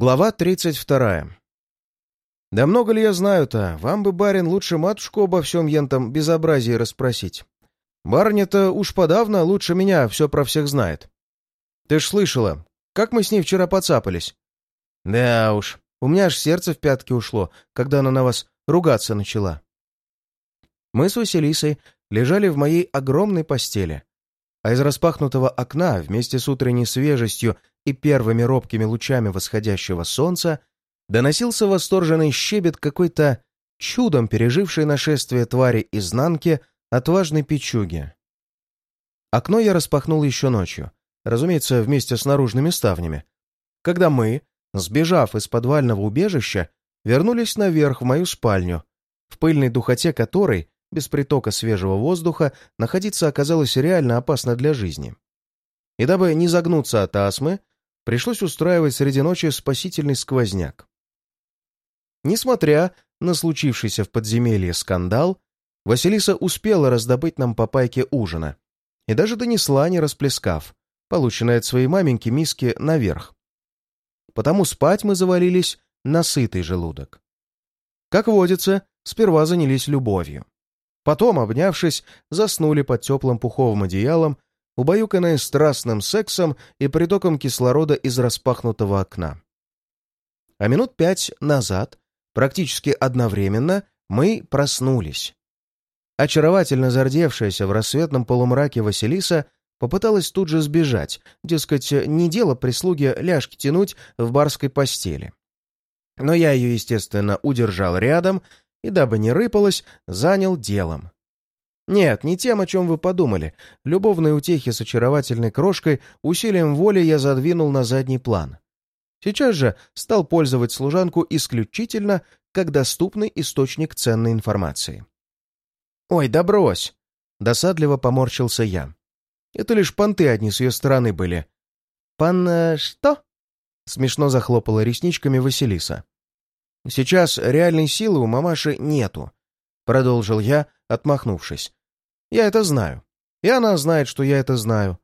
Глава 32. «Да много ли я знаю-то? Вам бы, барин, лучше матушку обо всем ентом безобразии расспросить. Барыня-то уж подавно лучше меня все про всех знает. Ты ж слышала, как мы с ней вчера поцапались?» «Да уж, у меня аж сердце в пятки ушло, когда она на вас ругаться начала». Мы с Василисой лежали в моей огромной постели, а из распахнутого окна вместе с утренней свежестью и первыми робкими лучами восходящего солнца доносился восторженный щебет какой-то чудом пережившей нашествие твари изнанки отважной печуги. Окно я распахнул еще ночью, разумеется, вместе с наружными ставнями, когда мы, сбежав из подвального убежища, вернулись наверх в мою спальню, в пыльной духоте которой, без притока свежего воздуха, находиться оказалось реально опасно для жизни. И дабы не загнуться от астмы, пришлось устраивать среди ночи спасительный сквозняк. Несмотря на случившийся в подземелье скандал, Василиса успела раздобыть нам по пайке ужина и даже донесла, не расплескав, полученное от своей маменьки миски наверх. Потому спать мы завалились на сытый желудок. Как водится, сперва занялись любовью. Потом, обнявшись, заснули под теплым пуховым одеялом убаюканная страстным сексом и притоком кислорода из распахнутого окна. А минут пять назад, практически одновременно, мы проснулись. Очаровательно зардевшаяся в рассветном полумраке Василиса попыталась тут же сбежать, дескать, не дело прислуги ляжки тянуть в барской постели. Но я ее, естественно, удержал рядом и, дабы не рыпалась, занял делом. Нет, не тем, о чем вы подумали. Любовные утехи с очаровательной крошкой усилием воли я задвинул на задний план. Сейчас же стал пользовать служанку исключительно как доступный источник ценной информации. «Ой, да брось!» — досадливо поморщился я. «Это лишь понты одни с ее стороны были». «Пан... Что?» — смешно захлопала ресничками Василиса. «Сейчас реальной силы у мамаши нету», — продолжил я, отмахнувшись. Я это знаю. И она знает, что я это знаю.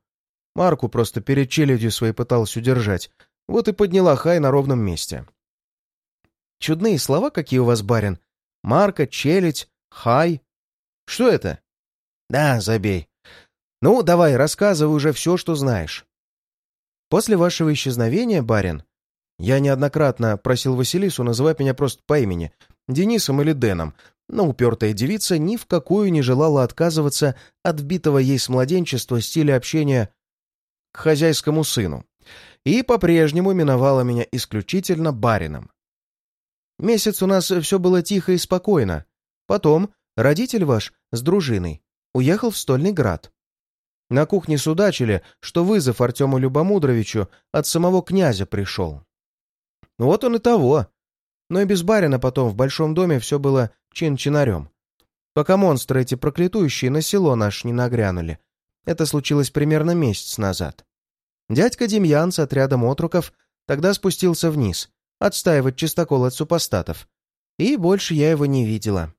Марку просто перед челядью своей пыталась удержать. Вот и подняла хай на ровном месте. Чудные слова какие у вас, барин. Марка, челядь, хай. Что это? Да, забей. Ну, давай, рассказывай уже все, что знаешь. После вашего исчезновения, барин, я неоднократно просил Василису называть меня просто по имени, Денисом или Дэном, но упертая девица ни в какую не желала отказываться от вбитого ей с младенчества стиля общения к хозяйскому сыну и по-прежнему именовала меня исключительно барином. Месяц у нас все было тихо и спокойно. Потом родитель ваш с дружиной уехал в Стольный Град. На кухне судачили, что вызов Артему Любомудровичу от самого князя пришел. Вот он и того. Но и без барина потом в большом доме все было чин-чинарем. Пока монстры эти проклятующие на село наш не нагрянули. Это случилось примерно месяц назад. Дядька Демьян с отрядом отруков тогда спустился вниз, отстаивать чистокол от супостатов. И больше я его не видела.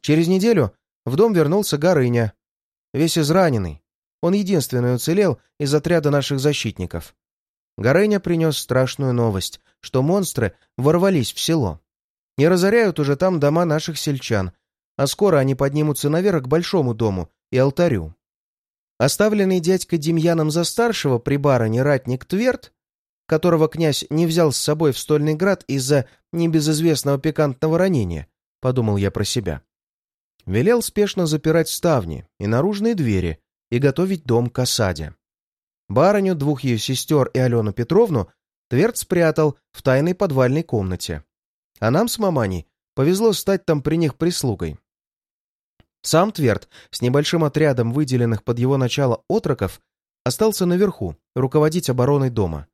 Через неделю в дом вернулся Горыня. Весь израненный. Он единственный уцелел из отряда наших защитников. Горыня принес страшную новость, что монстры ворвались в село. Не разоряют уже там дома наших сельчан, а скоро они поднимутся наверх к большому дому и алтарю. Оставленный дядька Демьяном за старшего при бароне ратник Тверд, которого князь не взял с собой в Стольный град из-за небезызвестного пикантного ранения, подумал я про себя. Велел спешно запирать ставни и наружные двери и готовить дом к осаде. Барыню, двух ее сестер и Алену Петровну Тверд спрятал в тайной подвальной комнате. А нам с маманей повезло стать там при них прислугой. Сам Тверд с небольшим отрядом выделенных под его начало отроков остался наверху, руководить обороной дома.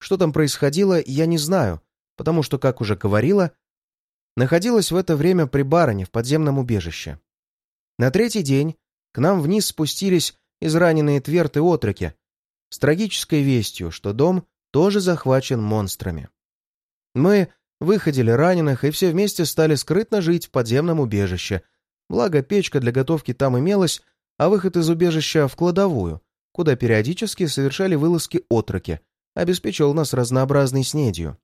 Что там происходило, я не знаю, потому что, как уже говорила, находилась в это время при бароне в подземном убежище. На третий день к нам вниз спустились израненные Тверд и отроки с трагической вестью, что дом тоже захвачен монстрами. Мы выходили раненых и все вместе стали скрытно жить в подземном убежище. Благо, печка для готовки там имелась, а выход из убежища в кладовую, куда периодически совершали вылазки отроки, обеспечивал нас разнообразной снедью.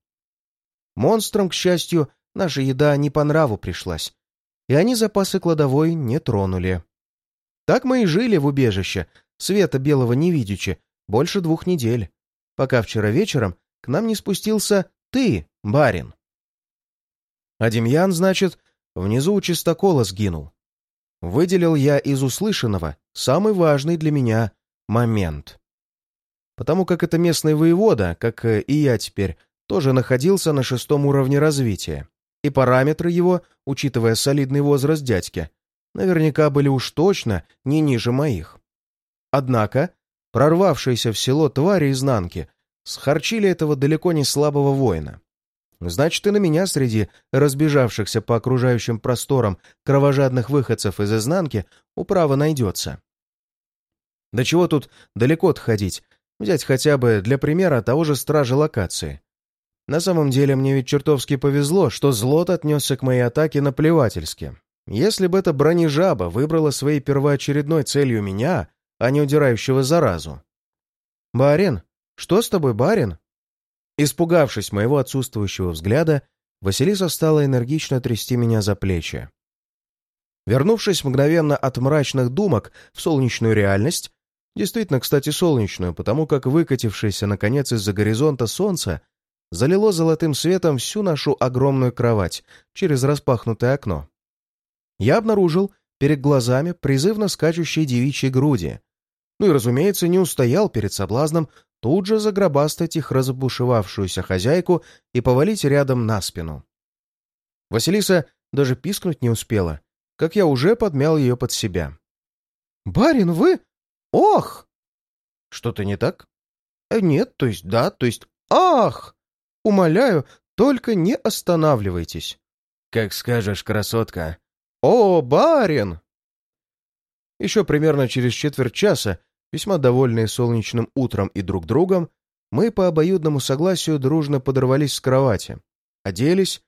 Монстрам, к счастью, наша еда не по нраву пришлась, и они запасы кладовой не тронули. Так мы и жили в убежище, света белого не видячи, больше двух недель, пока вчера вечером к нам не спустился ты, барин. А Демьян, значит, внизу у чистокола сгинул. Выделил я из услышанного самый важный для меня момент. Потому как это местный воевода, как и я теперь, тоже находился на шестом уровне развития, и параметры его, учитывая солидный возраст дядьки, наверняка были уж точно не ниже моих. Однако, прорвавшиеся в село твари изнанки схарчили этого далеко не слабого воина. Значит, и на меня среди разбежавшихся по окружающим просторам кровожадных выходцев из изнанки управа найдется. До чего тут далеко отходить? Взять хотя бы для примера того же стража локации. На самом деле мне ведь чертовски повезло, что Злот отнесся к моей атаке наплевательски. Если бы эта бронежаба выбрала своей первоочередной целью меня, а не удирающего заразу. «Барин? Что с тобой, барин?» Испугавшись моего отсутствующего взгляда, Василиса стала энергично трясти меня за плечи. Вернувшись мгновенно от мрачных думок в солнечную реальность, действительно, кстати, солнечную, потому как выкатившееся, наконец, из-за горизонта солнце залило золотым светом всю нашу огромную кровать через распахнутое окно. Я обнаружил перед глазами призывно скачущие девичьи груди. Ну и, разумеется, не устоял перед соблазном тут же загробастать их разбушевавшуюся хозяйку и повалить рядом на спину. Василиса даже пискнуть не успела, как я уже подмял ее под себя. «Барин, вы? Ох!» «Что-то не так?» «Э, «Нет, то есть да, то есть ах! Умоляю, только не останавливайтесь». «Как скажешь, красотка». «О, барин!» Еще примерно через четверть часа Весьма довольные солнечным утром и друг другом, мы по обоюдному согласию дружно подорвались с кровати, оделись.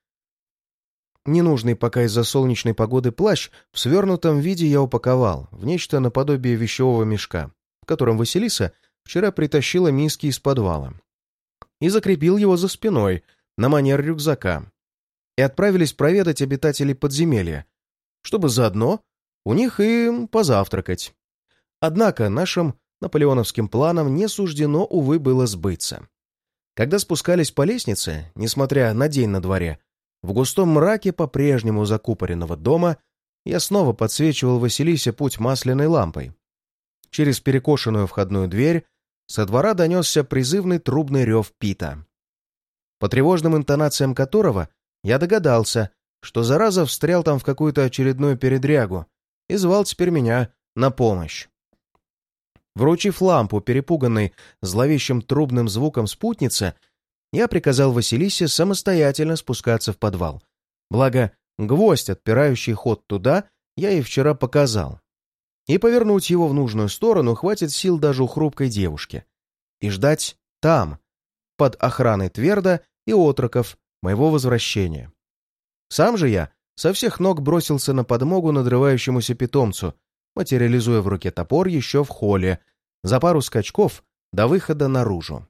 Ненужный пока из-за солнечной погоды плащ в свернутом виде я упаковал в нечто наподобие вещевого мешка, в котором Василиса вчера притащила миски из подвала, и закрепил его за спиной на манер рюкзака. И отправились проведать обитателей подземелья, чтобы заодно у них и позавтракать. Однако нашим наполеоновским планам не суждено, увы, было сбыться. Когда спускались по лестнице, несмотря на день на дворе, в густом мраке по-прежнему закупоренного дома я снова подсвечивал Василисе путь масляной лампой. Через перекошенную входную дверь со двора донесся призывный трубный рев Пита, по тревожным интонациям которого я догадался, что зараза встрял там в какую-то очередную передрягу и звал теперь меня на помощь. Вручив лампу, перепуганной зловещим трубным звуком спутницы, я приказал Василисе самостоятельно спускаться в подвал. Благо, гвоздь, отпирающий ход туда, я ей вчера показал. И повернуть его в нужную сторону хватит сил даже у хрупкой девушки. И ждать там, под охраной Тверда и отроков, моего возвращения. Сам же я со всех ног бросился на подмогу надрывающемуся питомцу, материализуя в руке топор еще в холле, за пару скачков до выхода наружу.